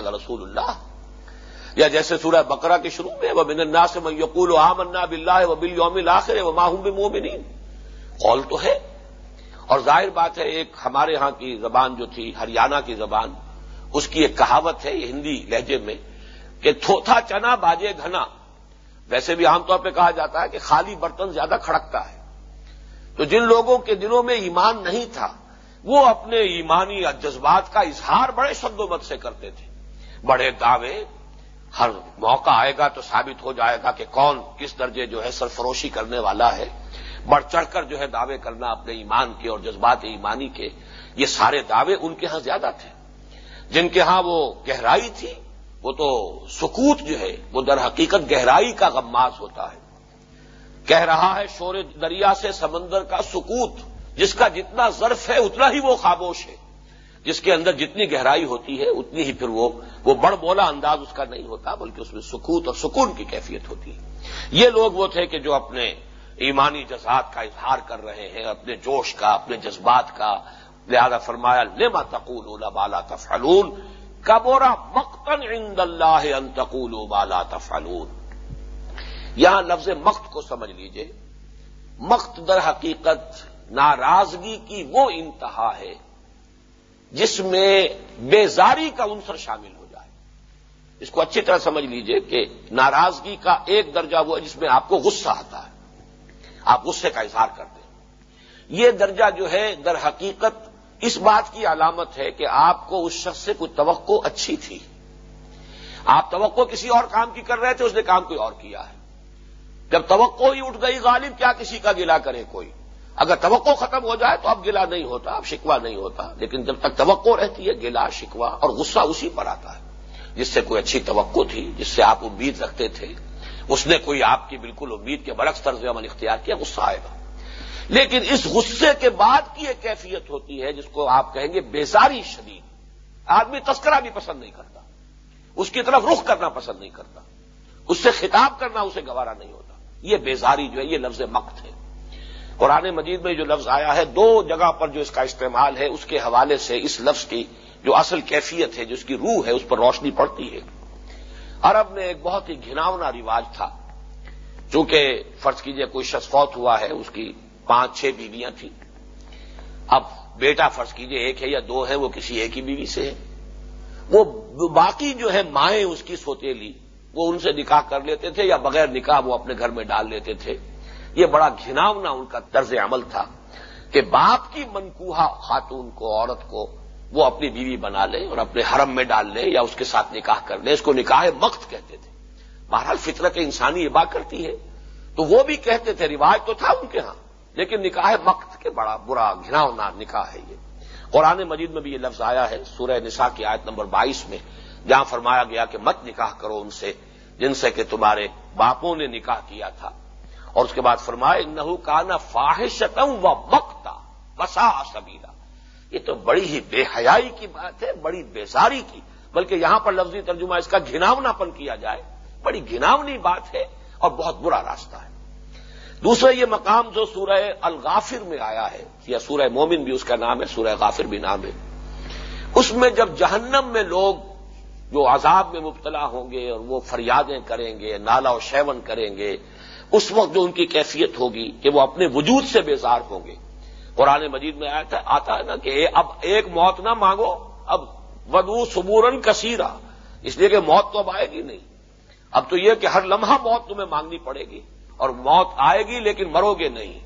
کل رسول اللہ. یا جیسے سورہ بقرہ کے شروع میں وہ بن النا سے میں یقول و آمنا بلّہ و بل یوم آخر و ماہوم مومنین قول تو ہے. اور ظاہر بات ہے، ایک ہمارے ہاں کی زبان جو تھی، ہریانہ کی زبان، اس کی ایک کہاوت ہے یہ ہندی لہجے میں کہ تھوتھا چنا باجے گھنا ویسے بھی عام طور پہ کہا جاتا ہے کہ خالی برتن زیادہ کھڑکتا ہے. تو جن لوگوں کے دلوں میں ایمان نہیں تھا، وہ اپنے ایمانی جذبات کا اظہار بڑے شد و مت سے کرتے تھے. بڑے دعوے، ہر موقع آئے گا تو ثابت ہو جائے گا کہ کون کس درجے جو ہے سرفروشی کرنے والا ہے۔ بڑھ چڑھ کر جو ہے دعوے کرنا اپنے ایمان کے اور جذبات ایمانی کے، یہ سارے دعوے ان کے ہاں زیادہ تھے۔ جن کے ہاں وہ گہرائی تھی، وہ تو سکوت جو ہے، وہ در حقیقت گہرائی کا غماز ہوتا ہے۔ کہہ رہا ہے، شور دریا سے سمندر کا سکوت، جس کا جتنا ظرف ہے، اتنا ہی وہ خاموش ہے۔ جس کے اندر جتنی گہرائی ہوتی ہے، اتنی ہی پھر وہ وہ بڑ بولا انداز اس کا نہیں ہوتا، بلکہ اس میں سکوت اور سکون کی کیفیت ہوتی ہے۔ یہ لوگ وہ تھے کہ جو اپنے ایمانی جذبات کا اظہار کر رہے ہیں، اپنے جوش کا، اپنے جذبات کا۔ لہذا فرمایا، لما تقول بالا تفعلون؟ کبورا مقتن عند اللہ ان تقول بالا تفعلون۔ یہاں لفظ مخت کو سمجھ لیجیے۔ مخت در حقیقت ناراضگی کی وہ انتہا ہے جس میں بیزاری کا عنصر شامل ہو جائے۔ اس کو اچھی طرح سمجھ لیجیے کہ ناراضگی کا ایک درجہ وہ ہے جس میں آپ کو غصہ آتا ہے۔ آپ غصے کا اظہار کرتے ہیں۔ یہ درجہ جو ہے در حقیقت اس بات کی علامت ہے کہ آپ کو اس شخص سے کوئی توقع اچھی تھی۔ آپ توقع کسی اور کام کی کر رہے تھے، اس نے کام کوئی اور کیا ہے۔ جب توقع ہی اٹھ گئی، غالب کیا کسی کا گلا کرے کوئی؟ اگر توقع ختم ہو جائے تو اب گلا نہیں ہوتا، اب شکوا نہیں ہوتا۔ لیکن جب تک توقع رہتی ہے گلا شکوا اور غصہ اسی پر آتا ہے۔ جس سے کوئی اچھی توقع تھی، جس سے آپ امید رکھتے تھے، اس نے کوئی آپ کی بالکل امید کے برعکس طرز عمل اختیار کیا، غصہ آئے گا۔ لیکن اس غصے کے بعد کی ایک کیفیت ہوتی ہے جس کو آپ کہیں گے بیزاری شدید۔ آدمی تذکرہ بھی پسند نہیں کرتا۔ اس کی طرف رخ کرنا پسند نہیں کرتا۔ اس سے خطاب کرنا اسے گوارا نہیں ہوتا۔ یہ بیزاری جو ہے، یہ لفظ مقت ہے۔ قرآن مجید میں جو لفظ آیا ہے، دو جگہ پر جو اس کا استعمال ہے، اس کے حوالے سے اس لفظ کی جو اصل کیفیت ہے جس کی روح ہے، اس پر روشنی پڑتی ہے۔ عرب میں ایک بہت ہی گھناونا رواج تھا۔ چونکہ فرض کیجیے کوئی شخص فوت ہوا ہے، اس کی پانچ، چھ بیویاں تھیں۔ اب بیٹا فرض کیجیے ایک ہے یا دو ہے وہ کسی ایک ہی بیوی سے ہے۔ وہ باقی جو ہے مائیں اس کی سوتےلی وہ ان سے نکاح کر لیتے تھے یا بغیر نکاح وہ اپنے گھر میں ڈال لیتے تھے۔ یہ بڑا گھناونا ان کا طرز عمل تھا کہ باپ کی منکوہا خاتون کو، عورت کو وہ اپنی بیوی بنا لے اور اپنے حرم میں ڈال لے یا اس کے ساتھ نکاح کر لے، اس کو نکاح مخت کہتے تھے۔ بہرحال فطرت انسانی یہ بات کرتی ہے۔ تو وہ بھی کہتے تھے، رواج تو تھا ان کے ہاں لیکن نکاح مخت کے بڑا برا گھناؤنا نکاح ہے یہ۔ قرآن مجید میں بھی یہ لفظ آیا ہے، سورہ نساء کی آیت نمبر بائیس میں، جہاں فرمایا گیا کہ مت نکاح کرو ان سے، جن سے کہ تمہارے باپوں نے نکاح کیا تھا۔ اور اس کے بعد فرمائے نہو کانا فاحشتم و مکتا بسا سبیلا. یہ تو بڑی ہی بے حیائی کی بات ہے، بڑی بیزاری کی، بلکہ یہاں پر لفظی ترجمہ اس کا گھناونا پن کیا جائے، بڑی گھناونی بات ہے اور بہت برا راستہ ہے۔ دوسرا یہ مقام جو سورہ الغافر میں آیا ہے، یا سورہ مومن بھی اس کا نام ہے، سورہ غافر بھی نام ہے، اس میں جب جہنم میں لوگ جو عذاب میں مبتلا ہوں گے اور وہ فریادیں کریں گے، نالا و شیون کریں گے اس وقت جو ان کی کیفیت ہوگی کہ وہ اپنے وجود سے بیزار ہوں گے۔ قرآن مجید میں آیا آتا ہے نا کہ اب ایک موت نہ مانگو، اب ودو سبورن کثیرا۔ اس لیے کہ موت تو اب آئے گی نہیں۔ اب تو یہ کہ ہر لمحہ موت تمہیں مانگنی پڑے گی اور موت آئے گی لیکن مرو گے نہیں۔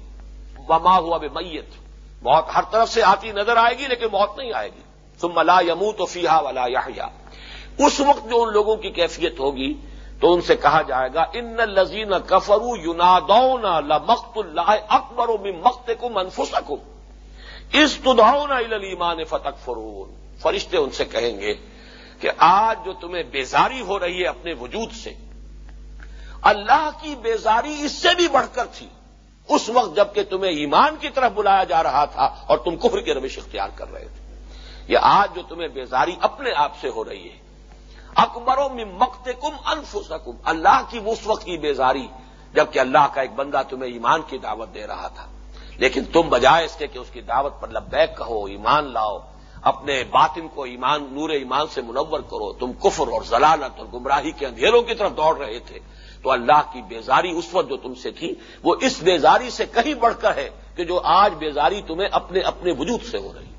وما ہوا بے میت موت ہر طرف سے آتی نظر آئے گی لیکن موت نہیں آئے گی۔ تم ملا یمو تو فیحا ولا یا اس وقت جو ان لوگوں کی کیفیت ہوگی تو ان سے کہا جائے گا، ان لذین کفرو یونادون لمخت اللہ اکبر و مخت کم انفسکم. اس تداؤنا ایمان فتق فرون فرشتے ان سے کہیں گے کہ آج جو تمہیں بیزاری ہو رہی ہے اپنے وجود سے، اللہ کی بیزاری اس سے بھی بڑھ کر تھی۔ اس وقت جبکہ تمہیں ایمان کی طرف بلایا جا رہا تھا اور تم کفر کے روش اختیار کر رہے تھے۔ یہ آج جو تمہیں بیزاری اپنے آپ سے ہو رہی ہے اکبروں میں مکت کم انفسکم۔ اللہ کی اس وقت کی بیزاری، جبکہ اللہ کا ایک بندہ تمہیں ایمان کی دعوت دے رہا تھا۔ لیکن تم بجائے اس کے کہ اس کی دعوت پر لبیک کہو، ایمان لاؤ، اپنے باطن کو ایمان، نور ایمان سے منور کرو۔ تم کفر اور ضلالت اور گمراہی کے اندھیروں کی طرف دوڑ رہے تھے۔ تو اللہ کی بیزاری اس وقت جو تم سے تھی، وہ اس بیزاری سے کہیں بڑھ کر ہے کہ جو آج بیزاری تمہیں اپنے اپنے وجود سے ہو رہی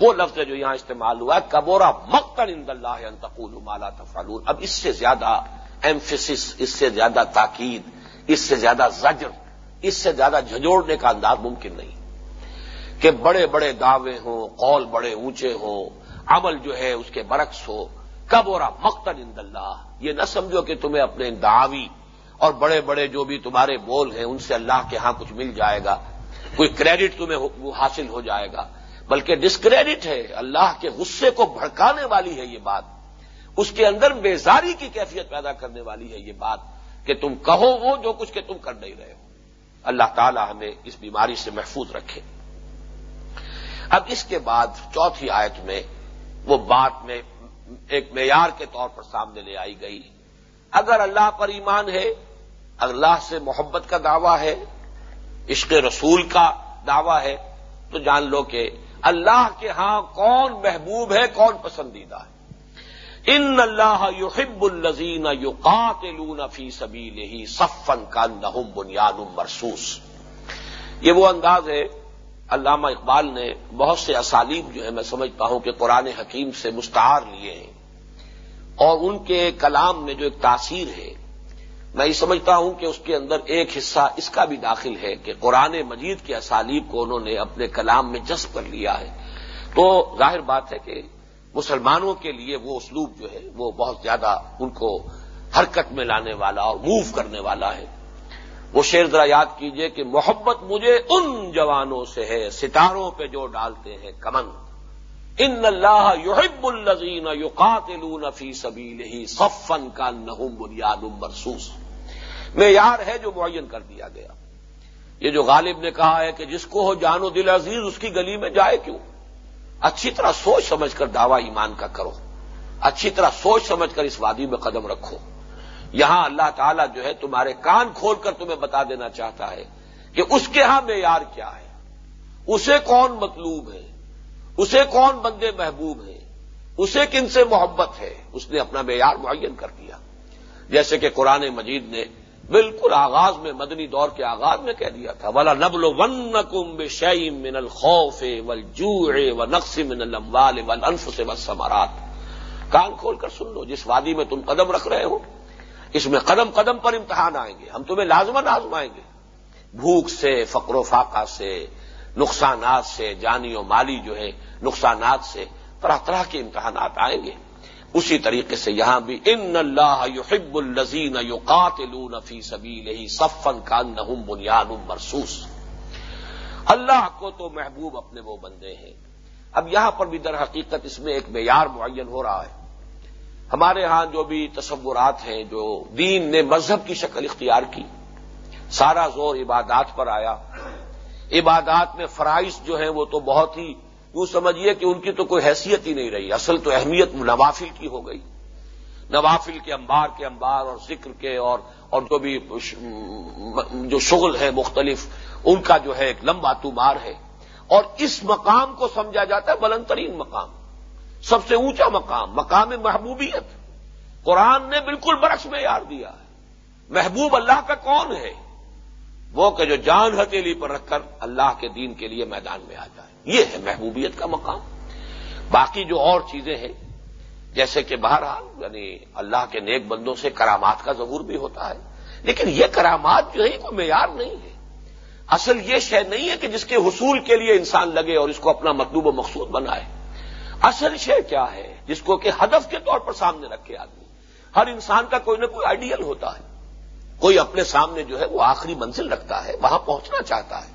وہ لفظ جو یہاں استعمال ہوا ہے، کبورا مکتن اند اللہ انتقول مالا تفالون اب اس سے زیادہ ایمفسس اس سے زیادہ تاکید، اس سے زیادہ زجر، اس سے زیادہ جھجوڑنے کا انداز ممکن نہیں۔ کہ بڑے بڑے دعوے ہوں، قول بڑے اونچے ہوں، عمل جو ہے اس کے برعکس ہو۔ کب اور مقتن اند اللہ۔ یہ نہ سمجھو کہ تمہیں اپنے دعوی اور بڑے بڑے جو بھی تمہارے بول ہیں، ان سے اللہ کے ہاں کچھ مل جائے گا۔ کوئی کریڈٹ تمہیں حاصل ہو جائے گا۔ بلکہ ڈسکریڈٹ ہے، اللہ کے غصے کو بھڑکانے والی ہے یہ بات۔ اس کے اندر بیزاری کی کیفیت پیدا کرنے والی ہے یہ بات کہ تم کہو وہ جو کچھ کہ تم کر نہیں رہے ہو۔ اللہ تعالی ہمیں اس بیماری سے محفوظ رکھے۔ اب اس کے بعد چوتھی آیت میں وہ بات میں ایک معیار کے طور پر سامنے لے آئی گئی۔ اگر اللہ پر ایمان ہے، اللہ سے محبت کا دعویٰ ہے، عشق رسول کا دعویٰ ہے، تو جان لو کہ اللہ کے ہاں کون محبوب ہے، کون پسندیدہ ہے۔ ان اللہ یحب الزین یو قاتلون فی سبیل ہی صفن کا نہم بنیاد مرسوس یہ وہ انداز ہے، علامہ اقبال نے بہت سے اسالیب جو ہے میں سمجھتا ہوں کہ قرآن حکیم سے مستعار لیے ہیں۔ اور ان کے کلام میں جو ایک تاثیر ہے میں یہ سمجھتا ہوں کہ اس کے اندر ایک حصہ اس کا بھی داخل ہے کہ قرآن مجید کے اسالیب کو انہوں نے اپنے کلام میں جذب کر لیا ہے۔ تو ظاہر بات ہے کہ مسلمانوں کے لیے وہ اسلوب جو ہے وہ بہت زیادہ ان کو حرکت میں لانے والا اور موو کرنے والا ہے۔ وہ شیر ذرا یاد کیجیے کہ محبت مجھے ان جوانوں سے ہے، ستاروں پہ جو ڈالتے ہیں کمن ان اللہ یحب الزین یقاتلون فی سبیل ہی صفن کا نہم بنیاد مرسوس معیار ہے جو معین کر دیا گیا۔ یہ جو غالب نے کہا ہے کہ جس کو ہو جان و دل عزیز، اس کی گلی میں جائے کیوں؟ اچھی طرح سوچ سمجھ کر دعوی ایمان کا کرو۔ اچھی طرح سوچ سمجھ کر اس وادی میں قدم رکھو۔ یہاں اللہ تعالیٰ جو ہے تمہارے کان کھول کر تمہیں بتا دینا چاہتا ہے کہ اس کے ہاں معیار کیا ہے؟ اسے کون مطلوب ہے؟ اسے کون بندے محبوب ہیں؟ اسے کن سے محبت ہے؟ اس نے اپنا معیار معین کر دیا۔ جیسے کہ قرآن مجید نے بالکل آغاز میں، مدنی دور کے آغاز میں کہہ دیا تھا، ولا نبل ون کم بے شعیم من الخوف ول جوڑے و نقص من الموال ول انف سے سمارات کان کھول کر سن لو، جس وادی میں تم قدم رکھ رہے ہو، اس میں قدم قدم پر امتحان آئیں گے۔ ہم تمہیں لازمن آزمائیں گے۔ بھوک سے، فقر و فاقہ سے نقصانات سے، جانی و مالی جو ہے، نقصانات سے طرح طرح کے امتحانات آئیں گے۔ اسی طریقے سے یہاں بھی ان اللہ یحب الزین یو قاتلون فی سبیل صفن کا نہم بنیاد مرسوس اللہ کو تو محبوب اپنے وہ بندے ہیں۔ اب یہاں پر بھی در حقیقت اس میں ایک معیار معین ہو رہا ہے۔ ہمارے ہاں جو بھی تصورات ہیں، جو دین نے مذہب کی شکل اختیار کی، سارا زور عبادات پر آیا۔ عبادات میں فرائض جو ہیں وہ تو بہت ہی یوں سمجھیے کہ ان کی تو کوئی حیثیت ہی نہیں رہی، اصل تو اہمیت نوافل کی ہو گئی۔ نوافل کے انبار کے انبار اور ذکر کے اور اور جو بھی جو شغل ہے مختلف، ان کا جو ہے ایک لمبا تمار ہے۔ اور اس مقام کو سمجھا جاتا ہے بلند ترین مقام۔ سب سے اونچا مقام مقام محبوبیت۔ قرآن نے بالکل برعکس میں یار دیا ہے۔ محبوب اللہ کا کون ہے؟ وہ کہ جو جان ہتیلی پر رکھ کر اللہ کے دین کے لیے میدان میں آ جائے یہ ہے محبوبیت کا مقام۔ باقی جو اور چیزیں ہیں، جیسے کہ بہرحال یعنی اللہ کے نیک بندوں سے کرامات کا ظہور بھی ہوتا ہے۔ لیکن یہ کرامات جو ہے کوئی معیار نہیں ہے۔ اصل یہ شے نہیں ہے کہ جس کے حصول کے لیے انسان لگے اور اس کو اپنا مطلوب و مقصود بنائے۔ اصل شے کیا ہے؟ جس کو کہ ہدف کے طور پر سامنے رکھے آدمی۔ ہر انسان کا کوئی نہ کوئی آئیڈیل ہوتا ہے۔ کوئی اپنے سامنے جو ہے وہ آخری منزل رکھتا ہے، وہاں پہنچنا چاہتا ہے۔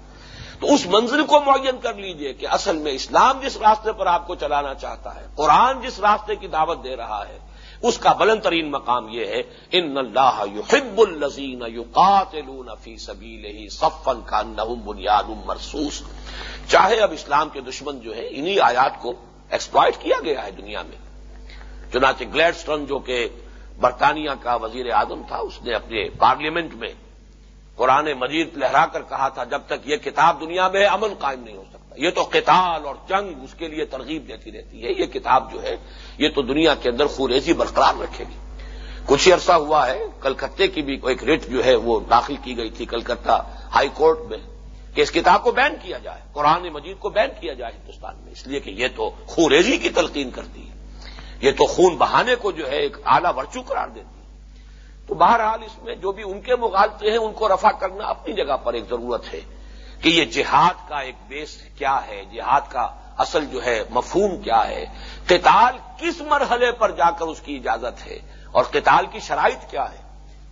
تو اس منزل کو معین کر لیجیے کہ اصل میں اسلام جس راستے پر آپ کو چلانا چاہتا ہے، قرآن جس راستے کی دعوت دے رہا ہے، اس کا بلند ترین مقام یہ ہے، ان اللہ یحب الزین یو فی سبیل ہی صفن کا نہم بنیاد مرسوس چاہے اب اسلام کے دشمن جو ہے انہی آیات کو ایکسپلائٹ کیا گیا ہے دنیا میں۔ چنانچہ گلیڈ جو کہ برطانیہ کا وزیر اعظم تھا، اس نے اپنے پارلیمنٹ میں قرآن مجید لہرا کر کہا تھا، جب تک یہ کتاب دنیا میں امن قائم نہیں ہو سکتا۔ یہ تو قتال اور جنگ اس کے لیے ترغیب دیتی رہتی ہے۔ یہ کتاب جو ہے، یہ تو دنیا کے اندر خوریزی برقرار رکھے گی۔ کچھ ہی عرصہ ہوا ہے کلکتے کی بھی ایک ریٹ جو ہے وہ داخل کی گئی تھی کلکتہ ہائی کورٹ میں، کہ اس کتاب کو بین کیا جائے، قرآن مجید کو بین کیا جائے ہندوستان میں۔ اس لیے کہ یہ تو خوریزی کی تلقین کرتی ہے۔ یہ تو خون بہانے کو جو ہے ایک اعلی ورچو قرار دیتی ہے۔ تو بہرحال اس میں جو بھی ان کے مغالطے ہیں، ان کو رفع کرنا اپنی جگہ پر ایک ضرورت ہے کہ یہ جہاد کا ایک بیس کیا ہے، جہاد کا اصل جو ہے مفہوم کیا ہے۔ قتال کس مرحلے پر جا کر اس کی اجازت ہے اور قتال کی شرائط کیا ہے؟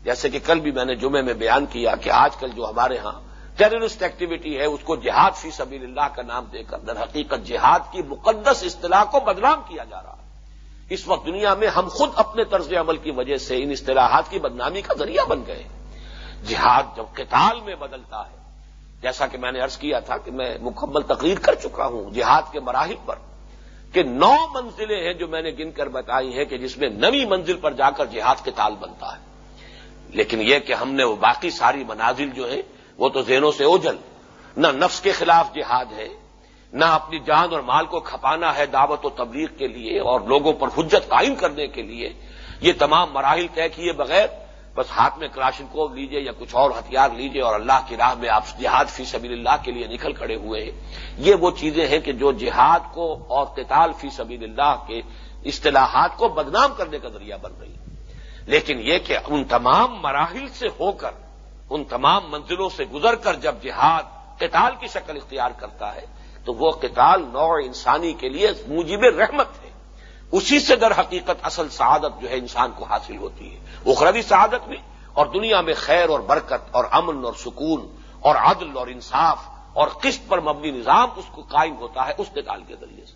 جیسے کہ کل بھی میں نے جمعے میں بیان کیا کہ آج کل جو ہمارے ہاں ٹیررسٹ ایکٹیویٹی ہے، اس کو جہاد فی سبیل اللہ کا نام دے کر در حقیقت جہاد کی مقدس اصطلاح کو بدنام کیا جا رہا ہے۔ اس وقت دنیا میں ہم خود اپنے طرز عمل کی وجہ سے ان اصطلاحات کی بدنامی کا ذریعہ بن گئے جہاد جب قتال میں بدلتا ہے، جیسا کہ میں نے ارض کیا تھا کہ میں مکمل تقریر کر چکا ہوں جہاد کے مراحل پر کہ نو منزلیں ہیں جو میں نے گن کر بتائی ہیں کہ جس میں نوی منزل پر جا کر جہاد کے تال بنتا ہے۔ لیکن یہ کہ ہم نے وہ باقی ساری منازل جو ہیں، وہ تو ذہنوں سے اوجل نہ نفس کے خلاف جہاد ہے نہ اپنی جان اور مال کو کھپانا ہے دعوت و تبلیغ کے لیے اور لوگوں پر حجت قائم کرنے کے لیے۔ یہ تمام مراحل طے کیے بغیر بس ہاتھ میں کراشن کو لیجیے یا کچھ اور ہتھیار لیجیے اور اللہ کی راہ میں آپ جہاد فی سبیل اللہ کے لیے نکل کھڑے ہوئے ہیں۔ یہ وہ چیزیں ہیں کہ جو جہاد کو اور قتال فی سبیل اللہ کے اصطلاحات کو بدنام کرنے کا ذریعہ بن رہی ہے لیکن یہ کہ ان تمام مراحل سے ہو کر، ان تمام منزلوں سے گزر کر جب جہاد قتال کی شکل اختیار کرتا ہے تو وہ قتال نوع انسانی کے لیے موجب رحمت ہے۔ اسی سے در حقیقت اصل سعادت جو ہے انسان کو حاصل ہوتی ہے۔ اخروی سعادت بھی اور دنیا میں خیر اور برکت اور امن اور سکون اور عدل اور انصاف اور قسط پر مبنی نظام اس کو قائم ہوتا ہے اس قتال کے ذریعے سے۔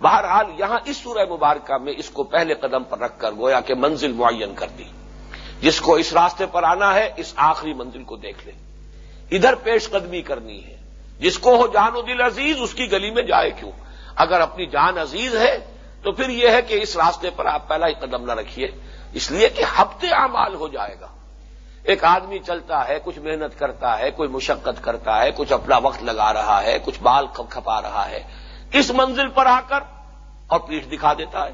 بہرحال یہاں اس سورہ مبارکہ میں اس کو پہلے قدم پر رکھ کر گویا کہ منزل معین کر دی۔ جس کو اس راستے پر آنا ہے اس آخری منزل کو دیکھ لیں ادھر پیش قدمی کرنی ہے۔ جس کو ہو جان و دل عزیز، اس کی گلی میں جائے کیوں؟ اگر اپنی جان عزیز ہے، تو پھر یہ ہے کہ اس راستے پر آپ پہلا ہی قدم نہ رکھیے۔ اس لیے کہ ہفتے اعمال ہو جائے گا۔ ایک آدمی چلتا ہے، کچھ محنت کرتا ہے، کوئی مشقت کرتا ہے، کچھ اپنا وقت لگا رہا ہے، کچھ بال کھپا رہا ہے۔ اس منزل پر آ کر؟ اور پیٹھ دکھا دیتا ہے۔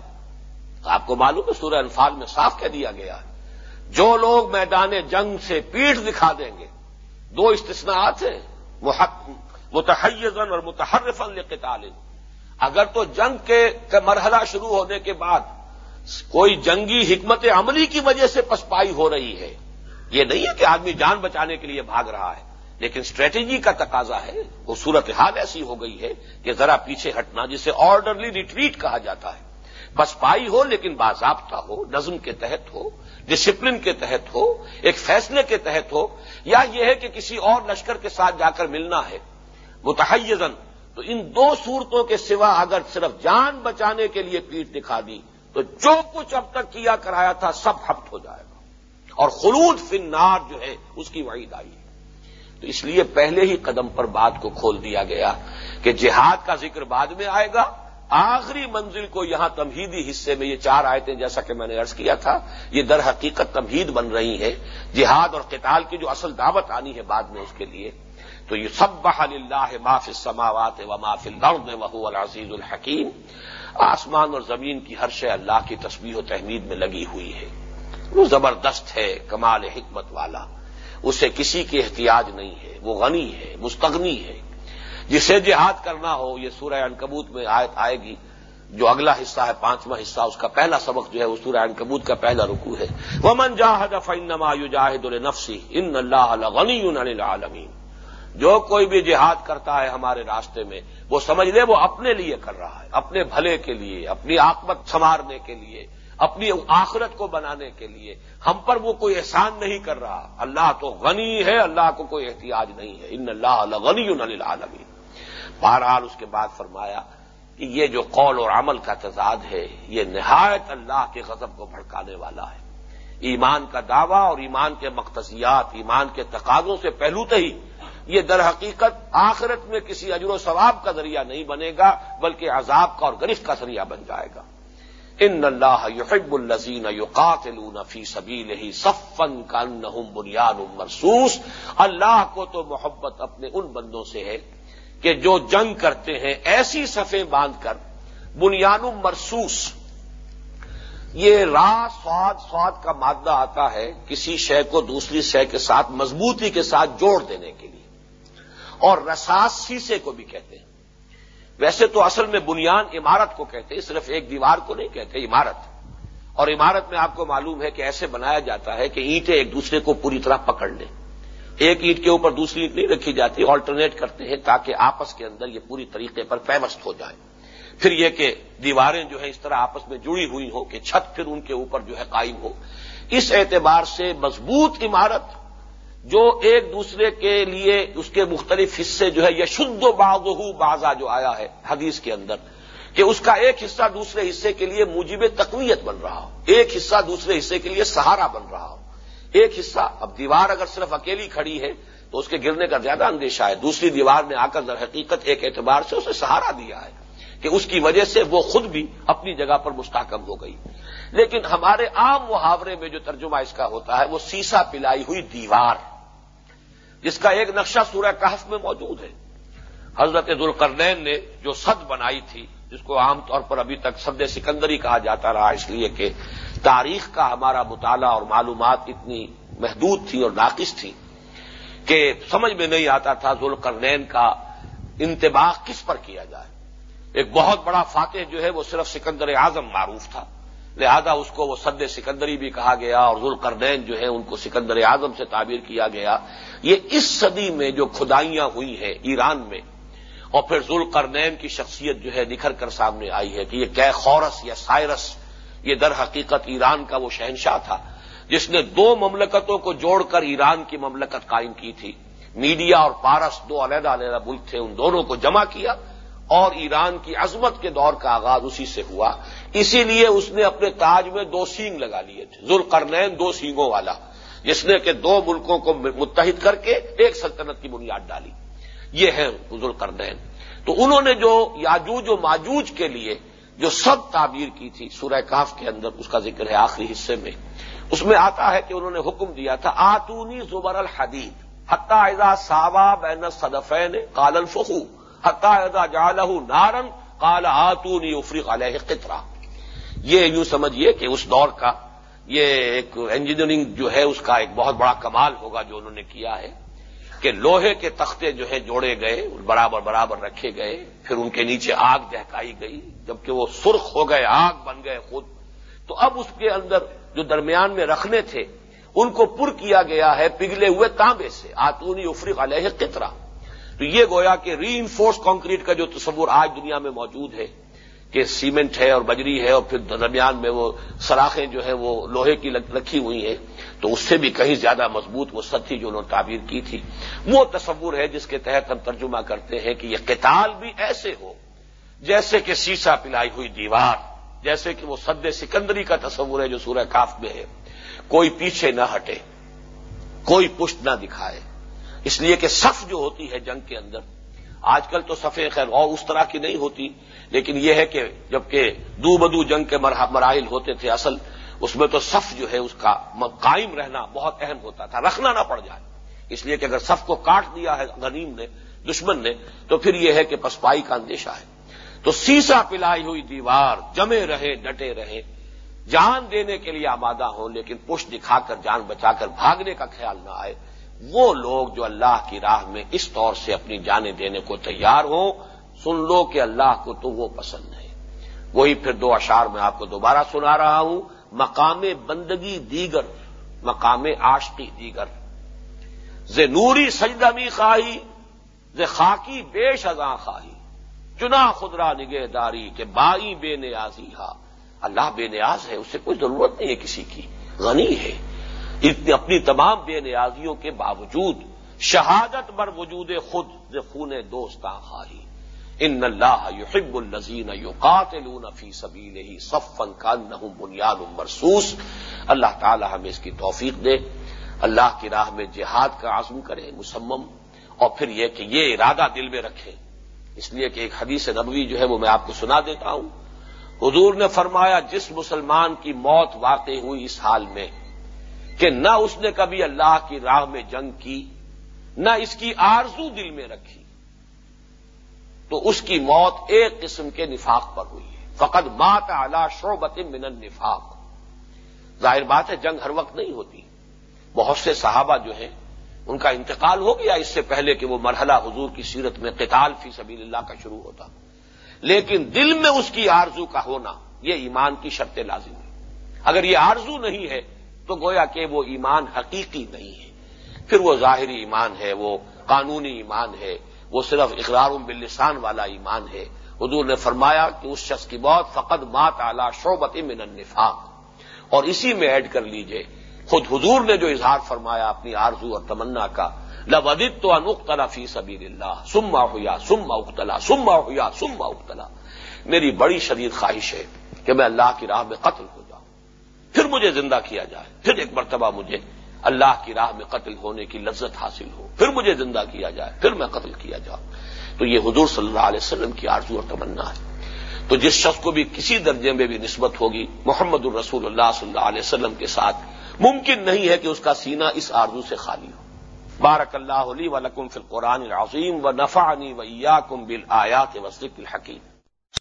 آپ کو معلوم ہے، سورہ انفال میں صاف کہہ دیا گیا ہے۔ جو لوگ میدان جنگ سے پیٹھ دکھا دیں گے، دو استثناءات ہیں متحزن اور متحرفن لقتال۔ اگر تو جنگ کے مرحلہ شروع ہونے کے بعد کوئی جنگی حکمت عملی کی وجہ سے پسپائی ہو رہی ہے، یہ نہیں ہے کہ آدمی جان بچانے کے لیے بھاگ رہا ہے، لیکن اسٹریٹجی کا تقاضا ہے، وہ صورتحال ایسی ہو گئی ہے کہ ذرا پیچھے ہٹنا، جسے آرڈرلی ریٹریٹ کہا جاتا ہے۔ پسپائی ہو لیکن باضابطہ ہو، نظم کے تحت ہو، ڈسپلن کے تحت ہو، ایک فیصلے کے تحت ہو، یا یہ ہے کہ کسی اور لشکر کے ساتھ جا کر ملنا ہے۔ متحزن تو ان دو صورتوں کے سوا اگر صرف جان بچانے کے لیے پیٹ دکھا دی، تو جو کچھ اب تک کیا کرایا تھا سب ہفت ہو جائے گا۔ اور خلود فنار جو ہے، اس کی وعید آئی تو اس لیے پہلے ہی قدم پر بات کو کھول دیا گیا کہ جہاد کا ذکر بعد میں آئے گا۔ آخری منزل کو یہاں تمہیدی حصے میں یہ چار آیتیں، جیسا کہ میں نے ارض کیا تھا، یہ در حقیقت تمہید بن رہی ہے جہاد اور قتال کی جو اصل دعوت آنی ہے بعد میں اس کے لیے۔ تو یہ سب بحال اللہ معاف السماوات و معاف الارض وهو العزیز الحکیم آسمان اور زمین کی ہر شے اللہ کی تسبیح و تحمید میں لگی ہوئی ہے۔ وہ زبردست ہے، کمال حکمت والا۔ اسے کسی کی احتیاج نہیں ہے۔ وہ غنی ہے، مستغنی ہے۔ جسے جہاد کرنا ہو، یہ سورہ انکبوت میں آیت آئے گی۔ جو اگلا حصہ ہے، پانچواں حصہ، اس کا پہلا سبق جو ہے، وہ سورہ انکبوت کا پہلا رکو ہے۔ وہ من جاہد فنما یو جاہد النفسی ان اللہ غنی العالمین جو کوئی بھی جہاد کرتا ہے ہمارے راستے میں، وہ سمجھ لے، وہ اپنے لیے کر رہا ہے، اپنے بھلے کے لیے، اپنی آکمت سنوارنے کے لیے، اپنی آخرت کو بنانے کے لیے۔ ہم پر وہ کوئی احسان نہیں کر رہا۔ اللہ تو غنی ہے، اللہ کو کوئی احتیاج نہیں ہے۔ ان اللہ غنی العالمین بہرحال اس کے بعد فرمایا کہ یہ جو قول اور عمل کا تضاد ہے، یہ نہایت اللہ کے غضب کو بھڑکانے والا ہے۔ ایمان کا دعویٰ اور ایمان کے مختصیات ایمان کے تقاضوں سے پہلوتے ہی یہ در حقیقت آخرت میں کسی اجر و ثواب کا ذریعہ نہیں بنے گا، بلکہ عذاب کا اور گرفت کا ذریعہ بن جائے گا۔ ان اللہ یحب الزین یقاتلون فی سبیلہ ہی صفن کا بنیاد مرسوس اللہ کو تو محبت اپنے ان بندوں سے ہے کہ جو جنگ کرتے ہیں، ایسی صفیں باندھ کر بنیاد مرسوس یہ را سواد سواد کا مادہ آتا ہے کسی شے کو دوسری شے کے ساتھ، مضبوطی کے ساتھ جوڑ دینے کے لیے۔ اور رساس سیسے کو بھی کہتے ہیں۔ ویسے تو اصل میں بنیاد عمارت کو کہتے ہیں، صرف ایک دیوار کو نہیں کہتے، عمارت۔ اور عمارت میں آپ کو معلوم ہے کہ ایسے بنایا جاتا ہے کہ اینٹیں ایک دوسرے کو پوری طرح پکڑ لیں۔ ایک اینٹ کے اوپر دوسری اینٹ نہیں رکھی جاتی آلٹرنیٹ کرتے ہیں تاکہ آپس کے اندر یہ پوری طریقے پر پیوست ہو جائے۔ پھر یہ کہ دیواریں جو ہے اس طرح آپس میں جڑی ہوئی ہوں کہ چھت پھر ان کے اوپر جو ہے قائم ہو۔ اس اعتبار سے مضبوط عمارت جو ایک دوسرے کے لیے اس کے مختلف حصے جو ہے یہ شد و باغ بازا جو آیا ہے حدیث کے اندر، کہ اس کا ایک حصہ دوسرے حصے کے لیے موجب تقویت بن رہا ہو، ایک حصہ دوسرے حصے کے لیے سہارا بن رہا ہو۔ ایک حصہ، اب دیوار اگر صرف اکیلی کھڑی ہے تو اس کے گرنے کا زیادہ اندیشہ ہے، دوسری دیوار نے آ کر در حقیقت ایک اعتبار سے اسے سہارا دیا ہے کہ اس کی وجہ سے وہ خود بھی اپنی جگہ پر مستحکم ہو گئی۔ لیکن ہمارے عام محاورے میں جو ترجمہ اس کا ہوتا ہے، وہ سیسا پلائی ہوئی دیوار۔ جس کا ایک نقشہ سورہ کہف میں موجود ہے۔ حضرت ذوالقرنین نے جو سد بنائی تھی، جس کو عام طور پر ابھی تک سد سکندری کہا جاتا رہا، اس لیے کہ تاریخ کا ہمارا مطالعہ اور معلومات اتنی محدود تھی اور ناقص تھی کہ سمجھ میں نہیں آتا تھا ذوالقرنین کا انتباہ کس پر کیا جائے۔ ایک بہت بڑا فاتح جو ہے، وہ صرف سکندر اعظم معروف تھا۔ لہذا اس کو وہ سد سکندری بھی کہا گیا اور ذوالقرنین جو ہے ان کو سکندر اعظم سے تعبیر کیا گیا۔ یہ اس صدی میں جو کھدائیاں ہوئی ہیں ایران میں، اور پھر ذوالقرنین کی شخصیت جو ہے نکھر کر سامنے آئی ہے کہ یہ کی خورس یا سائرس، یہ در حقیقت ایران کا وہ شہنشاہ تھا، جس نے دو مملکتوں کو جوڑ کر ایران کی مملکت قائم کی تھی۔ میڈیا اور پارس دو علیحدہ علیحدہ ملک تھے، ان دونوں کو جمع کیا۔ اور ایران کی عظمت کے دور کا آغاز اسی سے ہوا۔ اسی لیے اس نے اپنے تاج میں دو سینگ لگا لیے تھے۔ ذوالقرنین دو سینگوں والا، جس نے کہ دو ملکوں کو متحد کر کے ایک سلطنت کی بنیاد ڈالی۔ یہ ہے ذوالقرنین۔ تو انہوں نے جو یاجوج و ماجوج کے لیے جو سب تعبیر کی تھی، سورہ کاف کے اندر اس کا ذکر ہے آخری حصے میں، اس میں آتا ہے کہ انہوں نے حکم دیا تھا، آتونی زبر الحدید حتہ اعزا صابا بین صدفین کال الفخو۔ حتہ اعزا جالہ نارن کال آتونی افریق علیہ قطرہ یہ یوں سمجھیے کہ اس دور کا یہ ایک انجینئرنگ جو ہے اس کا ایک بہت بڑا کمال ہوگا جو انہوں نے کیا ہے کہ لوہے کے تختے جو ہے جوڑے گئے، برابر برابر رکھے گئے، پھر ان کے نیچے آگ دہکائی گئی، جبکہ وہ سرخ ہو گئے، آگ بن گئے خود۔ تو اب اس کے اندر جو درمیان میں رکھنے تھے، ان کو پر کیا گیا ہے، پگھلے ہوئے تانبے سے۔ آتونی افریق علیہ قطرہ تو یہ گویا کہ ری انفورس کانکریٹ کا جو تصور آج دنیا میں موجود ہے کہ سیمنٹ ہے اور بجری ہے اور پھر درمیان میں وہ سراخیں جو ہے وہ لوہے کی رکھی ہوئی ہیں، تو اس سے بھی کہیں زیادہ مضبوط وہ تھی جو انہوں نے تعبیر کی تھی۔ وہ تصور ہے جس کے تحت ہم ترجمہ کرتے ہیں کہ یہ قتال بھی ایسے ہو، جیسے کہ سیسا پلائی ہوئی دیوار، جیسے کہ وہ سد سکندری کا تصور ہے جو سورہ کاف میں ہے۔ کوئی پیچھے نہ ہٹے، کوئی پشت نہ دکھائے۔ اس لیے کہ صف جو ہوتی ہے جنگ کے اندر، آج کل تو صفیں خیر اور اس طرح کی نہیں ہوتی، لیکن یہ ہے کہ جبکہ دو بدو جنگ کے مراحل ہوتے تھے، اصل اس میں تو صف جو ہے اس کا قائم رہنا بہت اہم ہوتا تھا، رکھنا نہ پڑ جائے۔ اس لیے کہ اگر صف کو کاٹ دیا ہے غنیم نے، دشمن نے، تو پھر یہ ہے کہ پسپائی کا اندیشہ ہے۔ تو سیسا پلائی ہوئی دیوار، جمے رہے، ڈٹے رہے۔ جان دینے کے لیے آمادہ ہوں، لیکن پشت دکھا کر، جان بچا کر بھاگنے کا خیال نہ آئے۔ وہ لوگ جو اللہ کی راہ میں اس طور سے اپنی جانیں دینے کو تیار ہوں، سن لو کہ اللہ کو تو وہ پسند ہے۔ وہی پھر دو اشار میں آپ کو دوبارہ سنا رہا ہوں۔ مقام بندگی دیگر، مقام آشتی دیگر۔ ز نوری سجدمی خواہی، ز خاکی بے شزاں خواہی۔ چنا خدرا نگہ داری کہ بائی بے نیازی ہا۔ اللہ بے نیاز ہے، اسے کوئی ضرورت نہیں ہے کسی کی۔ غنی ہے۔ اپنی تمام بے نیازیوں کے باوجود شہادت بر وجود خود خون دوستاں خواہی۔ ان اللہ یحب الزین یقاتلون فی سبیلہ صفن کانہم بنیاد مرسوس اللہ تعالی ہمیں اس کی توفیق دے۔ اللہ کی راہ میں جہاد کا عزم کرے، مسمم۔ اور پھر یہ کہ یہ ارادہ دل میں رکھے۔ اس لیے کہ ایک حدیث نبوی جو ہے وہ میں آپ کو سنا دیتا ہوں۔ حضور نے فرمایا، جس مسلمان کی موت واقع ہوئی اس حال میں کہ نہ اس نے کبھی اللہ کی راہ میں جنگ کی، نہ اس کی آرزو دل میں رکھی۔ تو اس کی موت ایک قسم کے نفاق پر ہوئی ہے۔ فقط مات اعلی شعبت من النفاق۔ ظاہر بات ہے، جنگ ہر وقت نہیں ہوتی۔ بہت سے صحابہ جو ہیں، ان کا انتقال ہو گیا اس سے پہلے کہ وہ مرحلہ حضور کی سیرت میں قتال فی سبیل اللہ کا شروع ہوتا۔ لیکن دل میں اس کی آرزو کا ہونا، یہ ایمان کی شرط لازم ہے اگر یہ آرزو نہیں ہے تو گویا کہ وہ ایمان حقیقی نہیں ہے۔ پھر وہ ظاہری ایمان ہے، وہ قانونی ایمان ہے، وہ صرف اقرار باللسان والا ایمان ہے۔ حضور نے فرمایا کہ اس شخص کی موت فقط مات اعلی شعبت من النفاق۔ اور اسی میں ایڈ کر لیجیے، خود حضور نے جو اظہار فرمایا اپنی آرزو اور تمنا کا لبدت تو انختلا فی سبیل اللہ سما ہویا سما اختلا سما ہویا سما اختلا میری بڑی شدید خواہش ہے کہ میں اللہ کی راہ میں قتل ہو جاؤں پھر مجھے زندہ کیا جائے، پھر ایک مرتبہ مجھے اللہ کی راہ میں قتل ہونے کی لذت حاصل ہو، پھر مجھے زندہ کیا جائے، پھر میں قتل کیا جاؤں۔ تو یہ حضور صلی اللہ علیہ وسلم کی آرزو اور تمنا ہے۔ تو جس شخص کو بھی کسی درجے میں بھی نسبت ہوگی، محمد الرسول اللہ صلی اللہ علیہ وسلم کے ساتھ، ممکن نہیں ہے کہ اس کا سینہ اس آرزو سے خالی ہو۔ بارک اللہ علی و لکم فی القرآن العظیم و نفعنی و ایاکم بالآیات و ذکر الحکیم۔